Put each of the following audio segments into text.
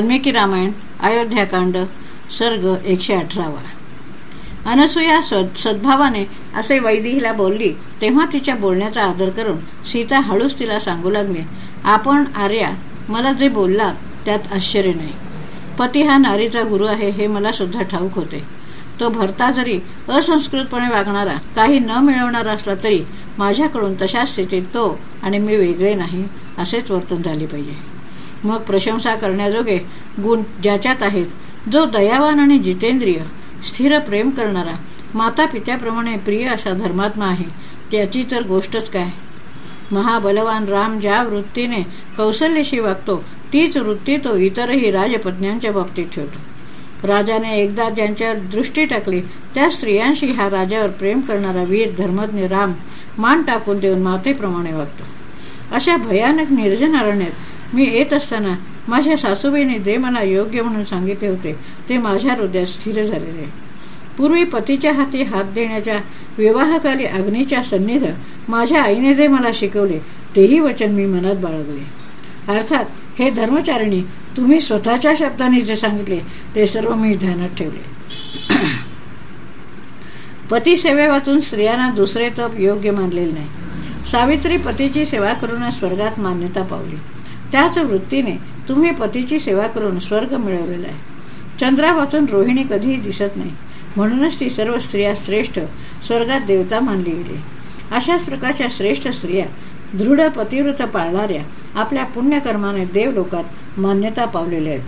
वाल्मिकी रामायण अयोध्याकांड सर्ग एकशे अठरावा. अनसुया सद्भावाने असे वैदिहीला बोलली तेव्हा तिच्या बोलण्याचा आदर करून सीता हळूच तिला सांगू लागली आपण आर्या मला जे बोलला त्यात आश्चर्य नाही. पती हा नारीचा गुरु आहे हे मला सुद्धा ठाऊक होते. तो भरता जरी असंस्कृतपणे वागणारा काही न मिळवणारा असला तरी माझ्याकडून तशा स्थितीत तो आणि मी वेगळे नाही असेच वर्तन झाले पाहिजे. मग प्रशंसा करण्याजोगे गुण ज्याच्यात आहेत जो दयावान आणि जितेंद्रिय स्थिर प्रेम करणारा माता पित्याप्रमाणे प्रिय असा धर्मात्मा आहे त्याची तर गोष्टच काय? महाबलवान राम ज्या वृत्तीने कौशल्याशी वागतो तीच वृत्ती तो इतरही राजपत्न्यांच्या बाबतीत ठेवतो. राजाने एकदा ज्यांच्यावर दृष्टी टाकली त्या स्त्रियांशी हा राजावर प्रेम करणारा वीर धर्मज्ञ राम मान टाकून देऊन मातेप्रमाणे वागतो. अशा भयानक निर्जन अरण्यात मी येत असताना माझ्या सासूबाईने जे मला योग्य म्हणून सांगितले होते ते माझ्या हृदयात स्थिर झालेले. पूर्वी पतीच्या हाती हात देण्याच्या विवाहकाली अग्नीच्या सन्निध माझ्या आईने जे मला शिकवले तेही वचन मी मनात बाळगले. अर्थात हे धर्मचारिणी तुम्ही स्वतःच्या शब्दाने जे सांगितले ते सर्व मी ध्यानात ठेवले. पती सेवेवाचून स्त्रियांना दुसरे तप योग्य मानलेले नाही. सावित्री पतीची सेवा करून स्वर्गात मान्यता पावली. त्याच वृत्तीने तुम्ही पतीची सेवा करून स्वर्ग मिळवलेला आहे. चंद्रापासून रोहिणी कधीही दिसत नाही. म्हणूनच ती सर्व स्त्रिया श्रेष्ठ स्वर्गात देवता मानली गेली. अशाच प्रकारच्या श्रेष्ठ स्त्रिया दृढ पतिव्रत पाळणाऱ्या आपल्या पुण्यकर्माने देव लोकात मान्यता पावलेल्या आहेत.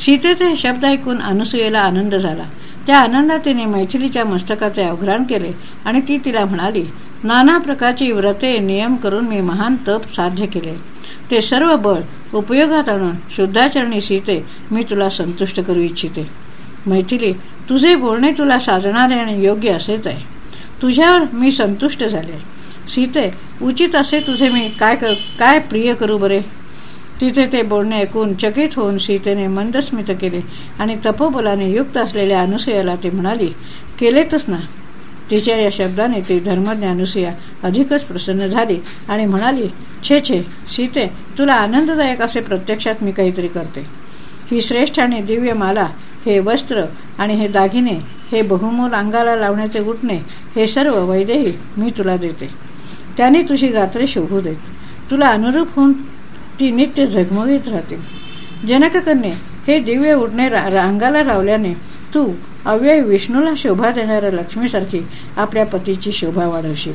सीतेचे हे शब्द ऐकून अनुसूयेला आनंद झाला. त्या आनंदात तिने मैथिलीच्या मस्तकाचे अवघ्राण केले आणि ती तिला म्हणाली नाना प्रकारची व्रते नियम करून मी महान तप साध्य केले. ते सर्व बळ उपयोगात आणून शुद्धाचरणी सीते मी तुला संतुष्ट करू इच्छिते. मैथिली तुझे बोलणे तुला साजणारे आणि योग्य असेच आहे. तुझ्यावर मी संतुष्ट झाले. सीते उचित असे तुझे मी काय काय प्रिय करू बरे? तिथे ते बोलणे ऐकून चकित होऊन सीतेने मंदस्मित केले आणि तपोबलाने युक्त असलेल्या अनुसयाला ते म्हणाली केलेतच ना. तिच्या या शब्दाने ती धर्मज्ञानुसुया अधिकच प्रसन्न झाली आणि म्हणाली छे छे सीते तुला आनंददायक असे प्रत्यक्षात मी काहीतरी करते. ही श्रेष्ठ आणि दिव्य माला हे वस्त्र आणि हे दागिने हे बहुमूल अंगाला लावण्याचे उठणे हे सर्व वैदेही मी तुला देते. त्याने तुझी गात्रे शोभू देत. तुला अनुरूप होऊन ती नित्य झगमगीत राहते जनककन्ये हे दिव्य उडणे अंगाला लावल्याने तू अव्यय विष्णूला शोभा देणाऱ्या लक्ष्मीसारखी आपल्या पतीची शोभा वाढवशील.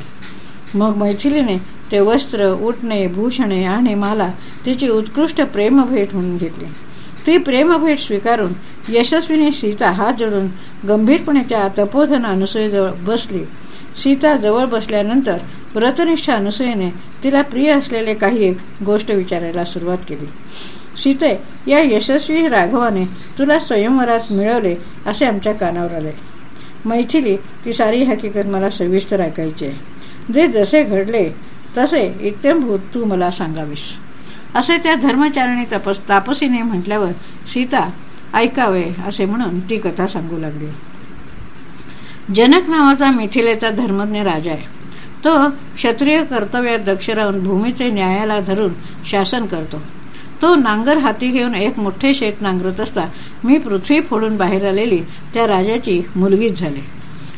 मग मैथिलीने ते वस्त्र उठणे भूषणे आणि माला तिची उत्कृष्ट प्रेमभेट म्हणून घेतली. ती प्रेमभेट स्वीकारून यशस्वीने सीता हात जोडून गंभीरपणे त्या तपोधन अनुसयेजवळ बसली. सीता जवळ बसल्यानंतर व्रतनिष्ठ अनुसयेने तिला प्रिय असलेले काही एक गोष्ट विचारायला सुरुवात केली. सीते या यशस्वी राघवाने तुला स्वयंवरात मिळवले असे आमच्या कानावर आले. मैथिली ती सारी हकीकत मला सविस्तर ऐकायची आहे. जे जसे घडले तसे इत्यंभूत तू मला सांगावीस. असे त्या धर्मचारिणी तपस तापसीने म्हटल्यावर सीता ऐकावे असे म्हणून ती कथा सांगू लागली. जनक नावाचा मिथिलेचा धर्मज्ञ राजा आहे. तो क्षत्रिय कर्तव्यात दक्ष राहून भूमीचे न्यायाला धरून शासन करतो. तो नांगर हाती घेऊन एक मोठे शेत नांगरत असता. मी पृथ्वी फोडून बाहेर आलेली त्या राजाची मुलगीच झाली.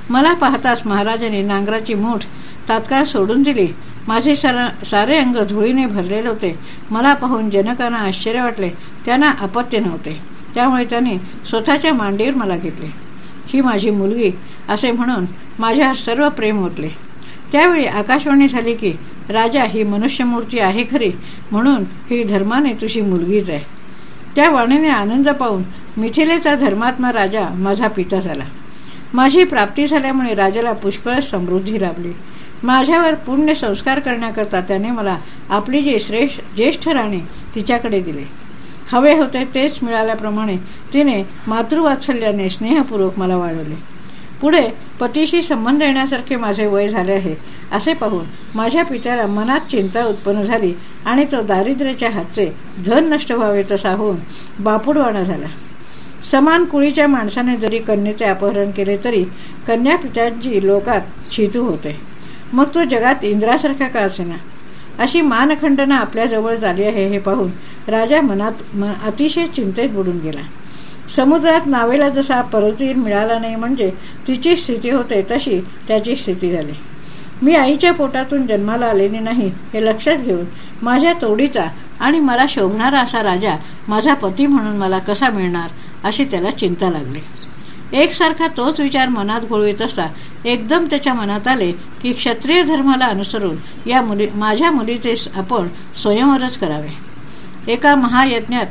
मला पाहताच महाराजांनी नांगराची मूठ तात्काळ सोडून दिली. माझे सारे अंग धुळीने भरलेले होते. मला पाहून जनकांना आश्चर्य वाटले. त्यांना अपत्य नव्हते. त्यामुळे त्यांनी स्वतःच्या मांडीवर मला घेतले. ही माझी मुलगी असे म्हणून माझ्या सर्व प्रेम होतले त्यावेळी आकाशवाणी झाली की राजा ही मनुष्यमूर्ती आहे खरी म्हणून ही धर्माने तुझी मुलगीच आहे. त्या वाणीने आनंद पाहून मिथिलेचा धर्मात्मा राजा माझा पिता झाला. माझी प्राप्ती झाल्यामुळे राजाला पुष्कळ समृद्धी लाभली. माझ्यावर पुण्य संस्कार करण्याकरता त्याने मला आपली जी श्रेष्ठ ज्येष्ठ राणी तिच्याकडे दिले. हवे होते तेच मिळाल्याप्रमाणे तिने मातृवात्सल्याने स्नेहपूर्वक मला वाढवले. पुढे पतीशी संबंध येण्यासारखे माझे वय झाले आहे. असे पाहून माझ्या पित्याला मनात चिंता उत्पन्न झाली आणि तो दारिद्र्याच्या हातचे धन नष्ट व्हावे तसा होऊन बापुडवाणा झाला. समान कुळीच्या माणसाने जरी कन्येचे अपहरण केले तरी कन्या पित्यांची लोकात छितू होते. मग तो जगात इंद्रासारखा का असेना? अशी मानखंडना आपल्याजवळ झाली आहे हे पाहून राजा मनात अतिशय चिंतेत बुडून गेला. समुद्रात नावेला जसा परतीर मिळाला नाही म्हणजे तिची स्थिती होते तशी त्याची स्थिती झाली. मी आईच्या पोटातून जन्माला आलेली नाही हे लक्षात घेऊन माझ्या तोडीचा आणि मला शोभणारा असा राजा माझा पती म्हणून मला कसा मिळणार अशी त्याला चिंता लागली. एकसारखा तोच विचार मनात घोळवीत असता एकदम त्याच्या मनात आले की क्षत्रिय धर्माला अनुसरून या मुली माझ्या मुलीचे आपण स्वयंवरच करावे. एका महायज्ञात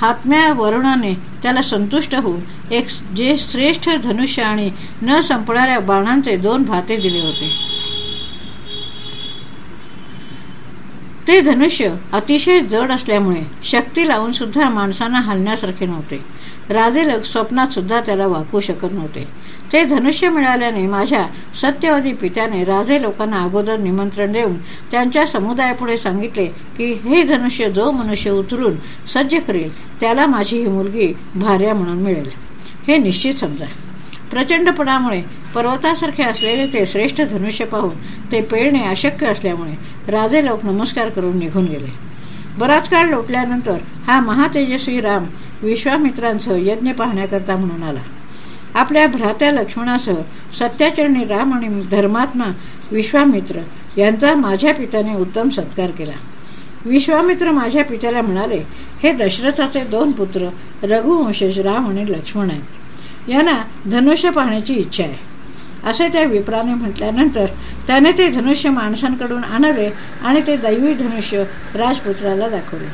हातम्या वरुणाने त्याला संतुष्ट होऊन एक जे श्रेष्ठ धनुष्य आणि न संपणाऱ्या बाणांचे दोन भाते दिले होते. ते धनुष्य अतिशय जड असल्यामुळे शक्ती लावून सुद्धा माणसांना हलण्यासारखे नव्हते. राजेलक स्वप्नात सुद्धा त्याला वाकू शकत नव्हते. ते धनुष्य मिळाल्याने माझ्या सत्यवादी पित्याने राजे लोकांना अगोदर निमंत्रण देऊन त्यांच्या समुदायापुढे सांगितले की हे धनुष्य जो मनुष्य उतरून सज्ज करेल त्याला माझी ही मुलगी भार्या म्हणून मिळेल. हे निश्चित समजा. प्रचंडपणामुळे पर्वतासारखे असलेले ते श्रेष्ठ धनुष्य पाहून ते पेळणे अशक्य असल्यामुळे राजे लोक नमस्कार करून निघून गेले. बराच काळ लोटल्यानंतर हा महातेजस्वी राम विश्वामित्रांसह यज्ञ पाहण्याकरता म्हणून आला. आपल्या भ्रात्या लक्ष्मणासह सत्याचरणी राम आणि धर्मात्मा विश्वामित्र यांचा माझ्या पित्याने उत्तम सत्कार केला. विश्वामित्र माझ्या पित्याला म्हणाले हे दशरथाचे दोन पुत्र रघुवंशज राम आणि लक्ष्मण आहेत. यांना धनुष्य पाहण्याची इच्छा आहे. असे त्या विप्राने म्हटल्यानंतर त्याने ते धनुष्य माणसांकडून आणले आणि ते दैवी धनुष्य राजपुत्राला दाखवले.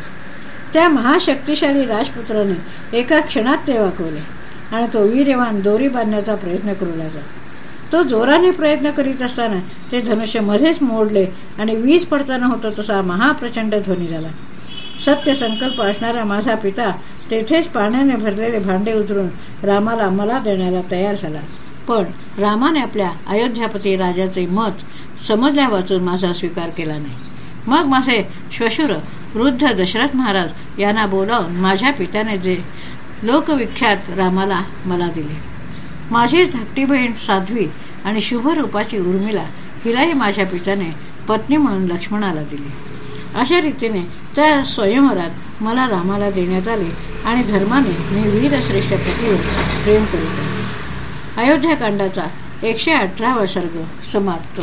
त्या महाशक्तिशाली राजपुत्राने एका क्षणात ते वाकवले आणि तो वीर्यवान दोरी बांधण्याचा प्रयत्न करू लागला. तो जोराने प्रयत्न करीत असताना ते धनुष्य मध्येच मोडले आणि वीज पडताना होतो तसा महाप्रचंड ध्वनी झाला. सत्य संकल्प असणारा माझा पिता तेथेच पाण्याने भरलेले भांडे उतरून रामाला मला देण्याला तयार झाला. पण रामाने आपल्या अयोध्यापती राजाचे मत समजल्या वाचून माझा स्वीकार केला नाही. मग माझे श्वशुर वृद्ध दशरथ महाराज यांना बोलावून माझ्या पित्याने जे लोकविख्यात रामाला मला दिले. माझी धाकटी बहीण साध्वी आणि शुभ रूपाची उर्मिला हिलाही माझ्या पित्याने पत्नी म्हणून लक्ष्मणाला दिली. अशा रीतीने त्या स्वयंवरात मला रामाला देण्यात आले आणि धर्माने मी वीरश्रेष्ठ पतीवर प्रेम करीत अयोध्याकांडाचा एकशे अठरावा सर्ग समाप्त.